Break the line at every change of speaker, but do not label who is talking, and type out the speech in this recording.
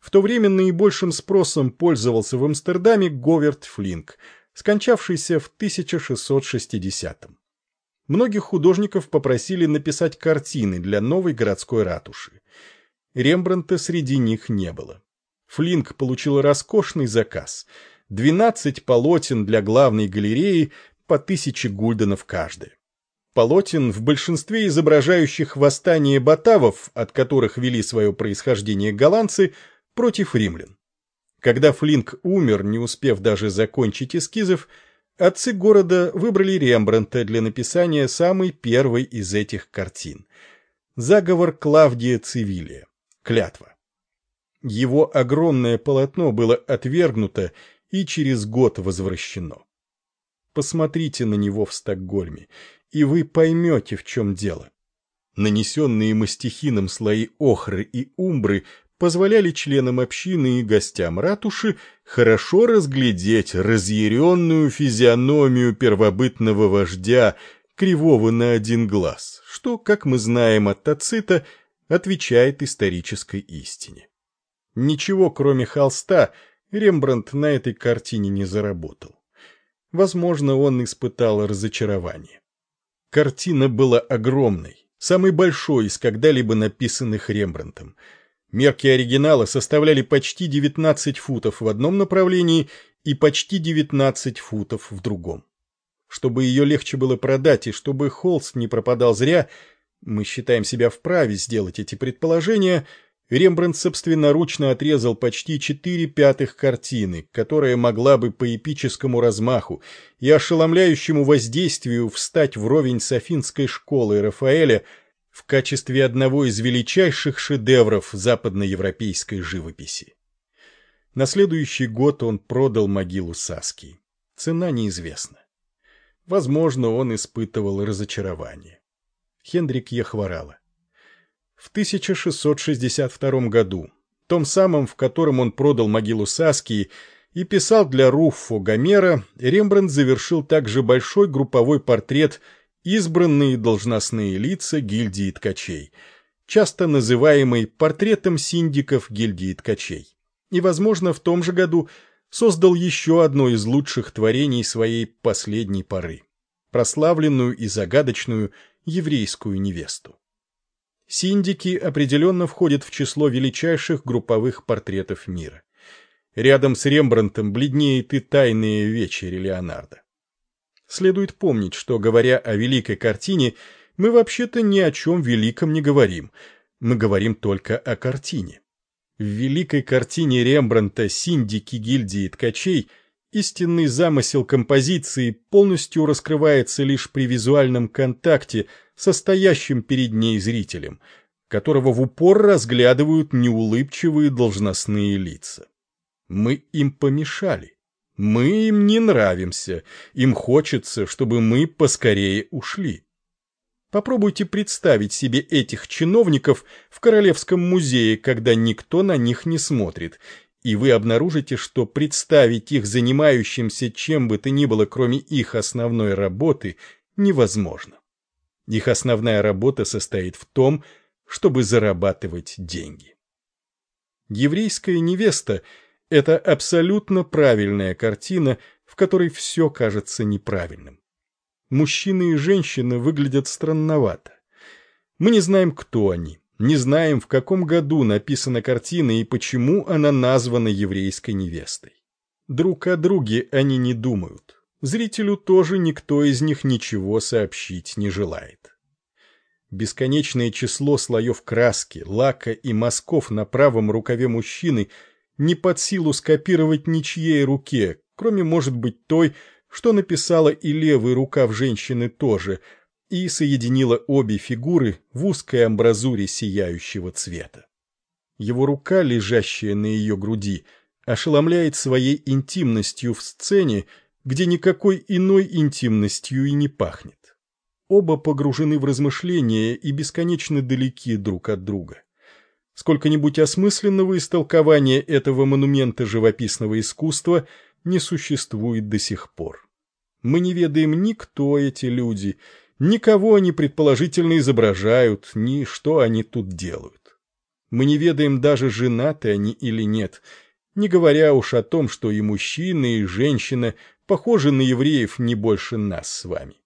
В то время наибольшим спросом пользовался в Амстердаме Говард Флинк, скончавшийся в 1660-м. Многих художников попросили написать картины для новой городской ратуши. Рембрандта среди них не было. Флинк получил роскошный заказ – 12 полотен для главной галереи по тысяче гульденов каждое. Полотен, в большинстве изображающих восстание батавов, от которых вели свое происхождение голландцы, против римлян. Когда Флинк умер, не успев даже закончить эскизов, отцы города выбрали Рембрандта для написания самой первой из этих картин. Заговор Клавдия Цивилия. Клятва. Его огромное полотно было отвергнуто и через год возвращено. Посмотрите на него в Стокгольме, и вы поймете, в чем дело. Нанесенные мастихином слои охры и умбры позволяли членам общины и гостям ратуши хорошо разглядеть разъяренную физиономию первобытного вождя, кривого на один глаз, что, как мы знаем от Тацита, отвечает исторической истине. Ничего, кроме холста, Рембрандт на этой картине не заработал. Возможно, он испытал разочарование. Картина была огромной, самой большой из когда-либо написанных Рембрандтом. Мерки оригинала составляли почти 19 футов в одном направлении и почти 19 футов в другом. Чтобы ее легче было продать и чтобы холст не пропадал зря, мы считаем себя вправе сделать эти предположения – Рембрандт собственноручно отрезал почти четыре пятых картины, которая могла бы по эпическому размаху и ошеломляющему воздействию встать вровень с Афинской школой Рафаэля в качестве одного из величайших шедевров западноевропейской живописи. На следующий год он продал могилу Саски. Цена неизвестна. Возможно, он испытывал разочарование. Хендрик Яхварала. В 1662 году, том самом, в котором он продал могилу Саскии и писал для Руффо Гомера, Рембрандт завершил также большой групповой портрет «Избранные должностные лица гильдии ткачей», часто называемый портретом синдиков гильдии ткачей. И, возможно, в том же году создал еще одно из лучших творений своей последней поры – прославленную и загадочную еврейскую невесту. Синдики определенно входят в число величайших групповых портретов мира. Рядом с Рембрандтом бледнеет и «Тайные вечери» Леонардо. Следует помнить, что, говоря о великой картине, мы вообще-то ни о чем великом не говорим. Мы говорим только о картине. В великой картине Рембрандта «Синдики гильдии ткачей» истинный замысел композиции полностью раскрывается лишь при визуальном контакте – состоящим перед ней зрителем, которого в упор разглядывают неулыбчивые должностные лица. Мы им помешали. Мы им не нравимся, им хочется, чтобы мы поскорее ушли. Попробуйте представить себе этих чиновников в Королевском музее, когда никто на них не смотрит, и вы обнаружите, что представить их занимающимся чем бы то ни было, кроме их основной работы, невозможно. Их основная работа состоит в том, чтобы зарабатывать деньги. Еврейская невеста – это абсолютно правильная картина, в которой все кажется неправильным. Мужчины и женщины выглядят странновато. Мы не знаем, кто они, не знаем, в каком году написана картина и почему она названа еврейской невестой. Друг о друге они не думают. Зрителю тоже никто из них ничего сообщить не желает. Бесконечное число слоев краски, лака и мазков на правом рукаве мужчины не под силу скопировать ничьей руке, кроме, может быть, той, что написала и левый рукав женщины тоже, и соединила обе фигуры в узкой амбразуре сияющего цвета. Его рука, лежащая на ее груди, ошеломляет своей интимностью в сцене, где никакой иной интимностью и не пахнет. Оба погружены в размышления и бесконечно далеки друг от друга. Сколько-нибудь осмысленного истолкования этого монумента живописного искусства не существует до сих пор. Мы не ведаем ни кто эти люди, никого они предположительно изображают, ни что они тут делают. Мы не ведаем даже, женаты они или нет, не говоря уж о том, что и мужчина, и женщина похожи на евреев не больше нас с вами.